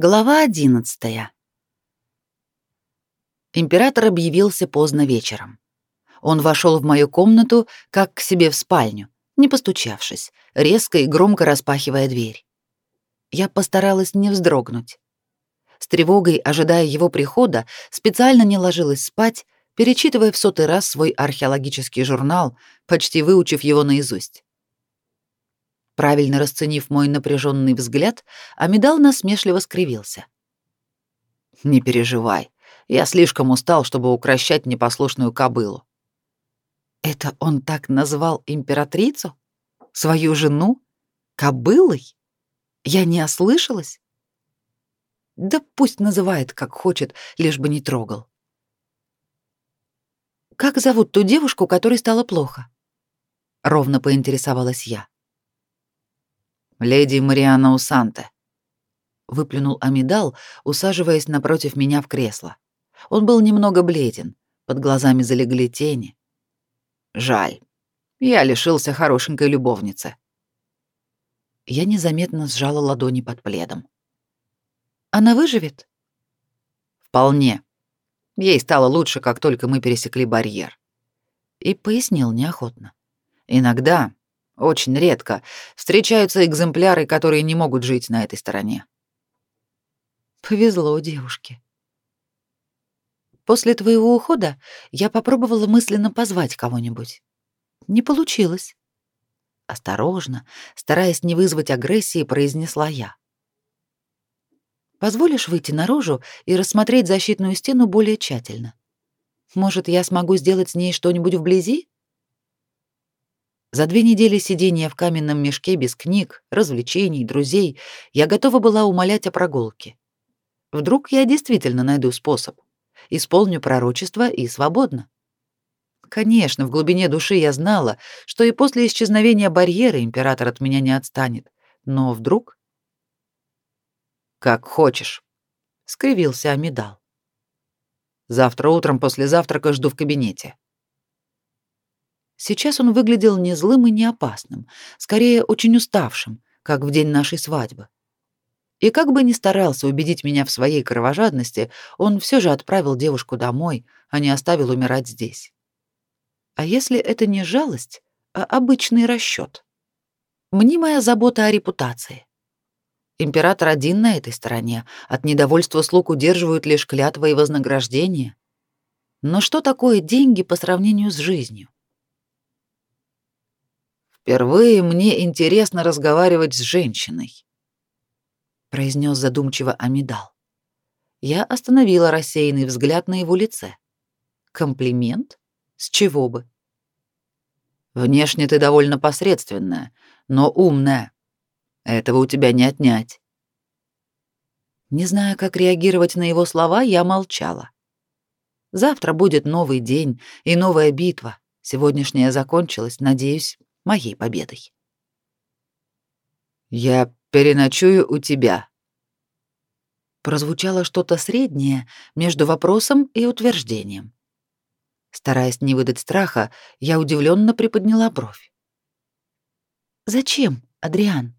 Глава 11. Император объявился поздно вечером. Он вошел в мою комнату, как к себе в спальню, не постучавшись, резко и громко распахивая дверь. Я постаралась не вздрогнуть. С тревогой, ожидая его прихода, специально не ложилась спать, перечитывая в сотый раз свой археологический журнал, почти выучив его наизусть. Правильно расценив мой напряженный взгляд, Амидал насмешливо скривился. «Не переживай, я слишком устал, чтобы укращать непослушную кобылу». «Это он так назвал императрицу? Свою жену? Кобылой? Я не ослышалась?» «Да пусть называет, как хочет, лишь бы не трогал». «Как зовут ту девушку, которой стало плохо?» — ровно поинтересовалась я леди Мариана Усанте», — выплюнул Амидал, усаживаясь напротив меня в кресло. Он был немного бледен, под глазами залегли тени. «Жаль, я лишился хорошенькой любовницы». Я незаметно сжала ладони под пледом. «Она выживет?» «Вполне. Ей стало лучше, как только мы пересекли барьер». И пояснил неохотно. «Иногда очень редко встречаются экземпляры, которые не могут жить на этой стороне. Повезло девушке. После твоего ухода я попробовала мысленно позвать кого-нибудь. Не получилось. Осторожно, стараясь не вызвать агрессии, произнесла я. Позволишь выйти наружу и рассмотреть защитную стену более тщательно? Может, я смогу сделать с ней что-нибудь вблизи? За две недели сидения в каменном мешке без книг, развлечений, друзей я готова была умолять о прогулке. Вдруг я действительно найду способ, исполню пророчество и свободно. Конечно, в глубине души я знала, что и после исчезновения барьера император от меня не отстанет. Но вдруг... «Как хочешь», — скривился Амидал. «Завтра утром после завтрака жду в кабинете». Сейчас он выглядел не злым и не опасным, скорее очень уставшим, как в день нашей свадьбы. И как бы ни старался убедить меня в своей кровожадности, он все же отправил девушку домой, а не оставил умирать здесь. А если это не жалость, а обычный расчет? Мнимая забота о репутации. Император один на этой стороне, от недовольства слуг удерживают лишь клятва и вознаграждение. Но что такое деньги по сравнению с жизнью? Впервые мне интересно разговаривать с женщиной, произнес задумчиво Амидал. Я остановила рассеянный взгляд на его лице. Комплимент? С чего бы? Внешне ты довольно посредственная, но умная. Этого у тебя не отнять. Не зная, как реагировать на его слова, я молчала. Завтра будет новый день и новая битва. Сегодняшняя закончилась, надеюсь, моей победой. «Я переночую у тебя». Прозвучало что-то среднее между вопросом и утверждением. Стараясь не выдать страха, я удивленно приподняла бровь. «Зачем, Адриан?»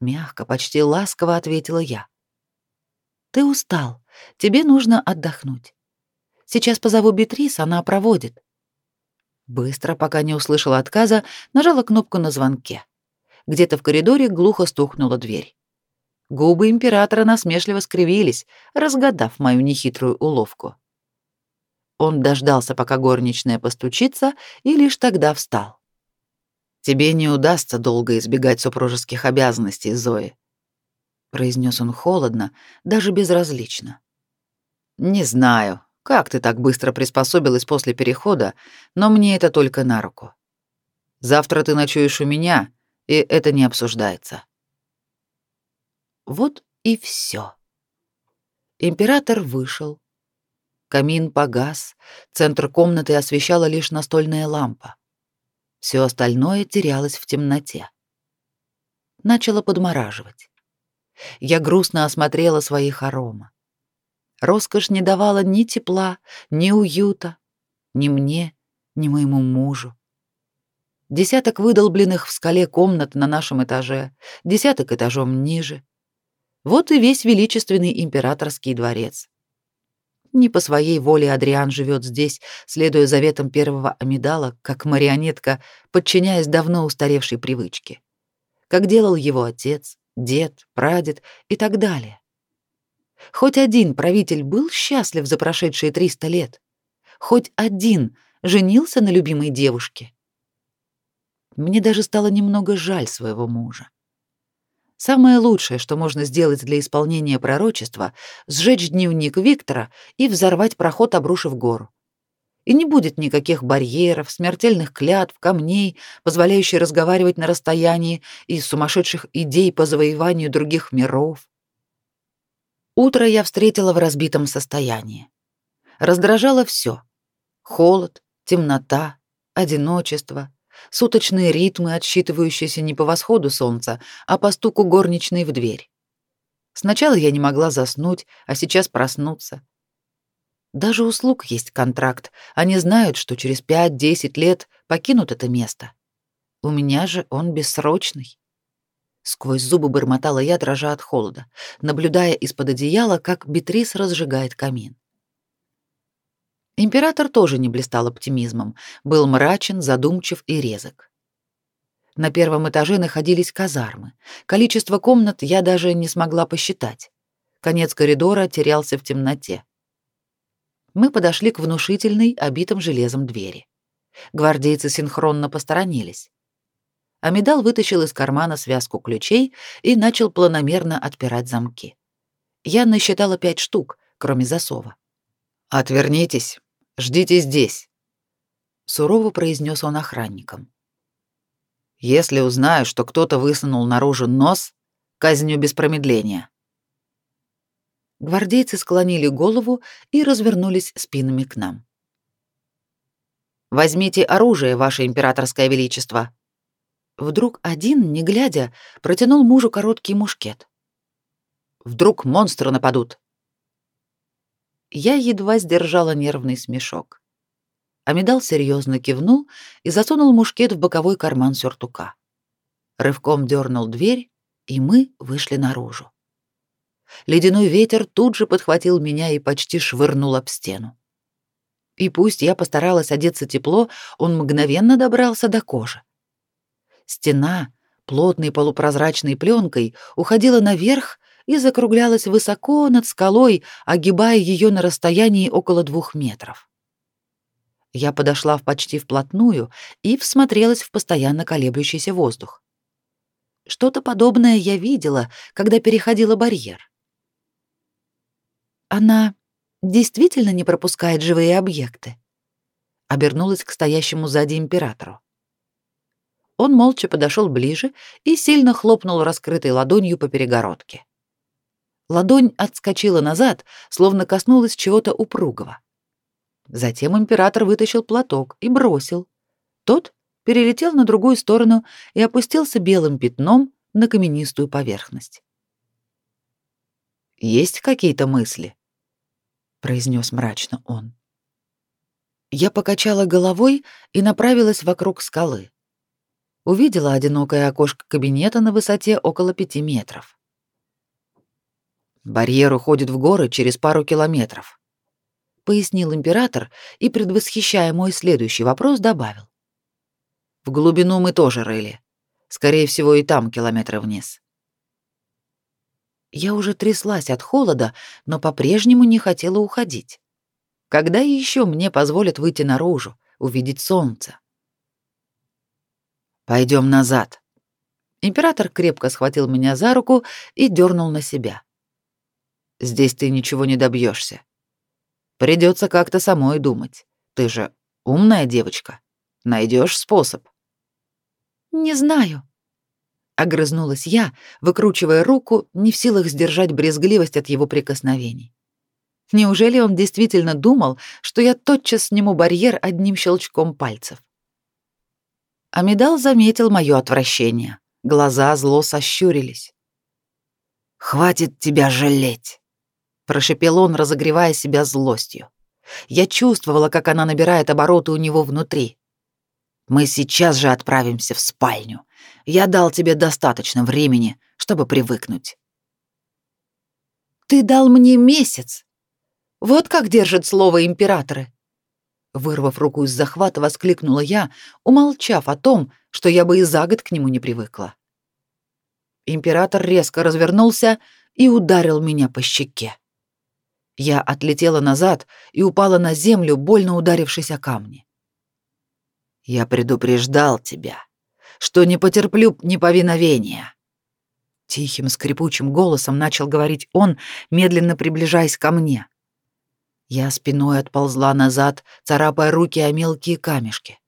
Мягко, почти ласково ответила я. «Ты устал, тебе нужно отдохнуть. Сейчас позову Бетрис, она проводит. Быстро, пока не услышала отказа, нажала кнопку на звонке. Где-то в коридоре глухо стукнула дверь. Губы императора насмешливо скривились, разгадав мою нехитрую уловку. Он дождался, пока горничная постучится, и лишь тогда встал. «Тебе не удастся долго избегать супружеских обязанностей, Зои», — произнес он холодно, даже безразлично. «Не знаю, как ты так быстро приспособилась после перехода, но мне это только на руку. Завтра ты ночуешь у меня, и это не обсуждается. Вот и все. Император вышел. Камин погас, центр комнаты освещала лишь настольная лампа. Все остальное терялось в темноте. Начало подмораживать. Я грустно осмотрела свои хоромы. Роскошь не давала ни тепла, ни уюта, ни мне, ни моему мужу. Десяток выдолбленных в скале комнат на нашем этаже, десяток этажом ниже. Вот и весь величественный императорский дворец. Не по своей воле Адриан живет здесь, следуя заветам первого Амидала, как марионетка, подчиняясь давно устаревшей привычке. Как делал его отец, дед, прадед и так далее. Хоть один правитель был счастлив за прошедшие 300 лет. Хоть один женился на любимой девушке. Мне даже стало немного жаль своего мужа. Самое лучшее, что можно сделать для исполнения пророчества, сжечь дневник Виктора и взорвать проход, обрушив гору. И не будет никаких барьеров, смертельных клятв, камней, позволяющих разговаривать на расстоянии, и сумасшедших идей по завоеванию других миров. Утро я встретила в разбитом состоянии. Раздражало все: Холод, темнота, одиночество, суточные ритмы, отсчитывающиеся не по восходу солнца, а по стуку горничной в дверь. Сначала я не могла заснуть, а сейчас проснуться. Даже у слуг есть контракт. Они знают, что через 5-10 лет покинут это место. У меня же он бессрочный. Сквозь зубы бормотала я, дрожа от холода, наблюдая из-под одеяла, как Бетрис разжигает камин. Император тоже не блистал оптимизмом, был мрачен, задумчив и резок. На первом этаже находились казармы. Количество комнат я даже не смогла посчитать. Конец коридора терялся в темноте. Мы подошли к внушительной, обитым железом двери. Гвардейцы синхронно посторонились. Амидал вытащил из кармана связку ключей и начал планомерно отпирать замки. Я насчитала пять штук, кроме засова. «Отвернитесь», Ждите здесь, сурово произнес он охранникам. Если узнаю, что кто-то высунул наружу нос, казню без промедления. Гвардейцы склонили голову и развернулись спинами к нам. Возьмите оружие, ваше императорское величество. Вдруг один, не глядя, протянул мужу короткий мушкет. Вдруг монстры нападут. Я едва сдержала нервный смешок. Амидал серьезно кивнул и засунул мушкет в боковой карман сюртука. Рывком дернул дверь, и мы вышли наружу. Ледяной ветер тут же подхватил меня и почти швырнул об стену. И пусть я постаралась одеться тепло, он мгновенно добрался до кожи. Стена, плотной полупрозрачной пленкой, уходила наверх и закруглялась высоко над скалой, огибая ее на расстоянии около двух метров. Я подошла в почти вплотную и всмотрелась в постоянно колеблющийся воздух. Что-то подобное я видела, когда переходила барьер. Она действительно не пропускает живые объекты. Обернулась к стоящему сзади императору. Он молча подошел ближе и сильно хлопнул раскрытой ладонью по перегородке. Ладонь отскочила назад, словно коснулась чего-то упругого. Затем император вытащил платок и бросил. Тот перелетел на другую сторону и опустился белым пятном на каменистую поверхность. «Есть какие-то мысли?» — произнес мрачно он. Я покачала головой и направилась вокруг скалы. Увидела одинокое окошко кабинета на высоте около пяти метров. Барьер уходит в горы через пару километров, пояснил император и, предвосхищая мой следующий вопрос, добавил: В глубину мы тоже рыли. Скорее всего, и там километры вниз. Я уже тряслась от холода, но по-прежнему не хотела уходить. Когда еще мне позволят выйти наружу, увидеть солнце? Пойдем назад. Император крепко схватил меня за руку и дернул на себя. Здесь ты ничего не добьешься. Придется как-то самой думать. Ты же умная девочка. Найдешь способ. Не знаю. Огрызнулась я, выкручивая руку, не в силах сдержать брезгливость от его прикосновений. Неужели он действительно думал, что я тотчас сниму барьер одним щелчком пальцев? Амидал заметил мое отвращение. Глаза зло сощурились. «Хватит тебя жалеть!» прошипел он, разогревая себя злостью. Я чувствовала, как она набирает обороты у него внутри. Мы сейчас же отправимся в спальню. Я дал тебе достаточно времени, чтобы привыкнуть. Ты дал мне месяц. Вот как держат слово императоры. Вырвав руку из захвата, воскликнула я, умолчав о том, что я бы и за год к нему не привыкла. Император резко развернулся и ударил меня по щеке. Я отлетела назад и упала на землю, больно ударившись о камни. Я предупреждал тебя, что не потерплю неповиновения. Тихим скрипучим голосом начал говорить он, медленно приближаясь ко мне. Я спиной отползла назад, царапая руки о мелкие камешки.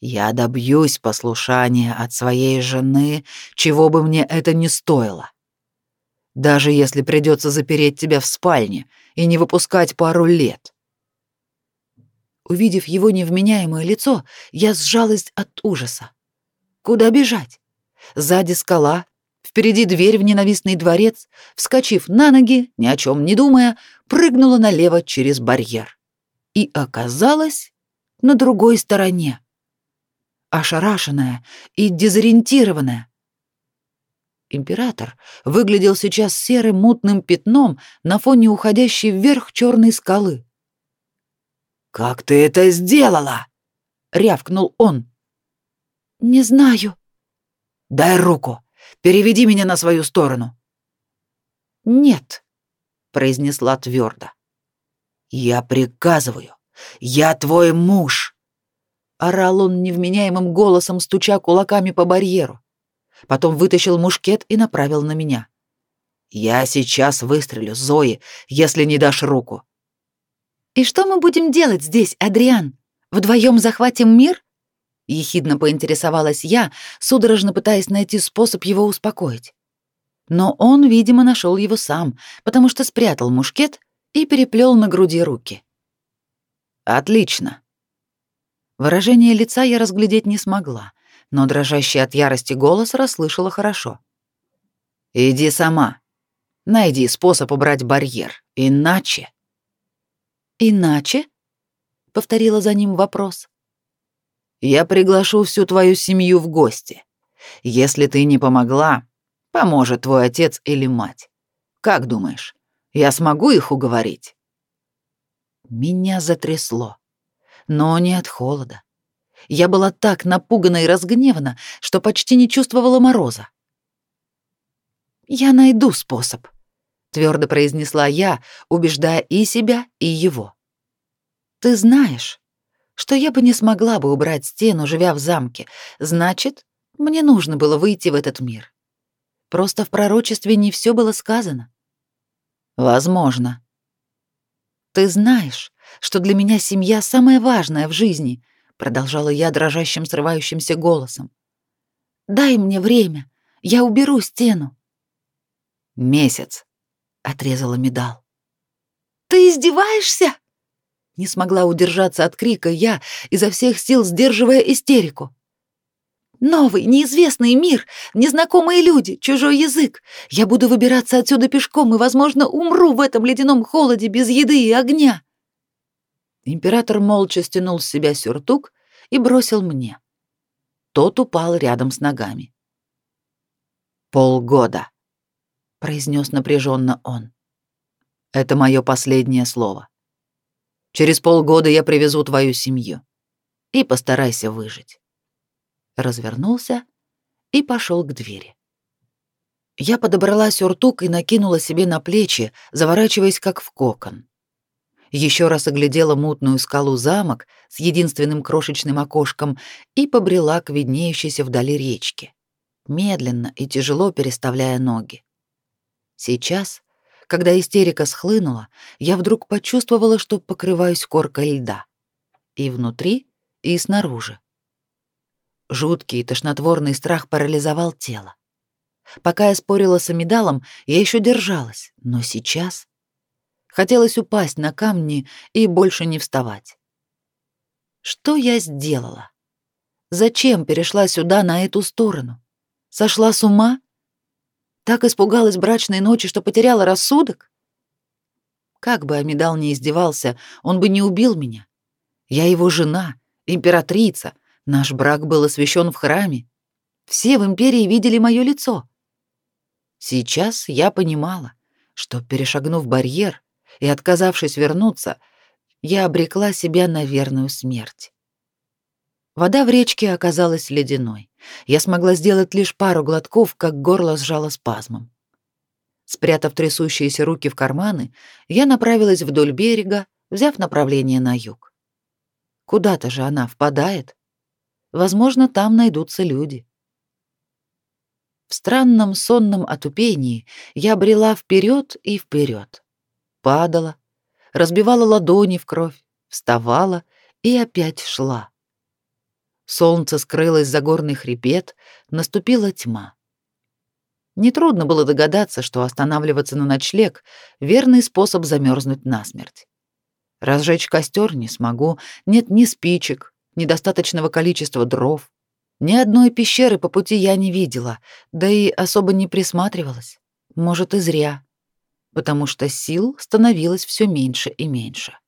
Я добьюсь послушания от своей жены, чего бы мне это ни стоило. Даже если придется запереть тебя в спальне и не выпускать пару лет. Увидев его невменяемое лицо, я сжалась от ужаса. Куда бежать? Сзади скала, впереди дверь в ненавистный дворец, вскочив на ноги, ни о чем не думая, прыгнула налево через барьер. И оказалась на другой стороне ошарашенная и дезориентированная. Император выглядел сейчас серым мутным пятном на фоне уходящей вверх черной скалы. «Как ты это сделала?» — рявкнул он. «Не знаю». «Дай руку. Переведи меня на свою сторону». «Нет», — произнесла твердо. «Я приказываю. Я твой муж. Орал он невменяемым голосом, стуча кулаками по барьеру. Потом вытащил мушкет и направил на меня. «Я сейчас выстрелю, Зои, если не дашь руку». «И что мы будем делать здесь, Адриан? Вдвоем захватим мир?» Ехидно поинтересовалась я, судорожно пытаясь найти способ его успокоить. Но он, видимо, нашел его сам, потому что спрятал мушкет и переплел на груди руки. «Отлично», Выражение лица я разглядеть не смогла, но дрожащий от ярости голос расслышала хорошо. «Иди сама. Найди способ убрать барьер. Иначе...» «Иначе?» — повторила за ним вопрос. «Я приглашу всю твою семью в гости. Если ты не помогла, поможет твой отец или мать. Как думаешь, я смогу их уговорить?» Меня затрясло но не от холода. Я была так напугана и разгневана, что почти не чувствовала мороза. «Я найду способ», — твердо произнесла я, убеждая и себя, и его. «Ты знаешь, что я бы не смогла бы убрать стену, живя в замке. Значит, мне нужно было выйти в этот мир. Просто в пророчестве не все было сказано». «Возможно», ты знаешь, что для меня семья самое важное в жизни, продолжала я дрожащим, срывающимся голосом. Дай мне время, я уберу стену. Месяц, отрезала Медал. Ты издеваешься? Не смогла удержаться от крика я, изо всех сил сдерживая истерику. Новый, неизвестный мир, незнакомые люди, чужой язык. Я буду выбираться отсюда пешком и, возможно, умру в этом ледяном холоде без еды и огня. Император молча стянул с себя сюртук и бросил мне. Тот упал рядом с ногами. «Полгода», — произнес напряженно он. «Это мое последнее слово. Через полгода я привезу твою семью. И постарайся выжить» развернулся и пошел к двери. Я подобрала сюртук и накинула себе на плечи, заворачиваясь как в кокон. Еще раз оглядела мутную скалу замок с единственным крошечным окошком и побрела к виднеющейся вдали речке, медленно и тяжело переставляя ноги. Сейчас, когда истерика схлынула, я вдруг почувствовала, что покрываюсь коркой льда. И внутри, и снаружи. Жуткий и тошнотворный страх парализовал тело. Пока я спорила с Амидалом, я еще держалась, но сейчас хотелось упасть на камни и больше не вставать. Что я сделала? Зачем перешла сюда на эту сторону? Сошла с ума? Так испугалась брачной ночи, что потеряла рассудок? Как бы Амидал не издевался, он бы не убил меня. Я его жена, императрица, Наш брак был освящен в храме. Все в империи видели мое лицо. Сейчас я понимала, что, перешагнув барьер и отказавшись вернуться, я обрекла себя на верную смерть. Вода в речке оказалась ледяной. Я смогла сделать лишь пару глотков, как горло сжало спазмом. Спрятав трясущиеся руки в карманы, я направилась вдоль берега, взяв направление на юг. Куда-то же она впадает. Возможно, там найдутся люди. В странном сонном отупении я брела вперед и вперед, падала, разбивала ладони в кровь, вставала и опять шла. Солнце скрылось за горный хребет, наступила тьма. Нетрудно было догадаться, что останавливаться на ночлег — верный способ замерзнуть насмерть. Разжечь костер не смогу, нет ни спичек, ни достаточного количества дров. Ни одной пещеры по пути я не видела, да и особо не присматривалась. Может, и зря, потому что сил становилось все меньше и меньше.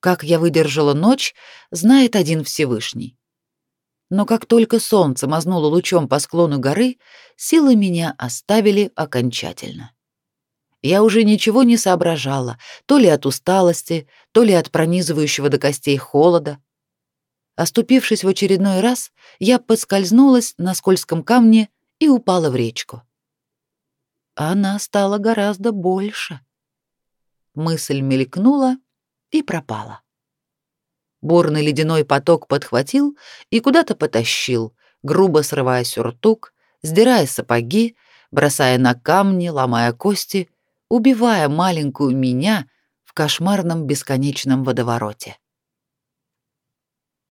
Как я выдержала ночь, знает один Всевышний. Но как только солнце мазнуло лучом по склону горы, силы меня оставили окончательно. Я уже ничего не соображала, то ли от усталости, то ли от пронизывающего до костей холода. Оступившись в очередной раз, я поскользнулась на скользком камне и упала в речку. Она стала гораздо больше. Мысль мелькнула и пропала. Бурный ледяной поток подхватил и куда-то потащил, грубо срывая сюртук, сдирая сапоги, бросая на камни, ломая кости, убивая маленькую меня в кошмарном бесконечном водовороте.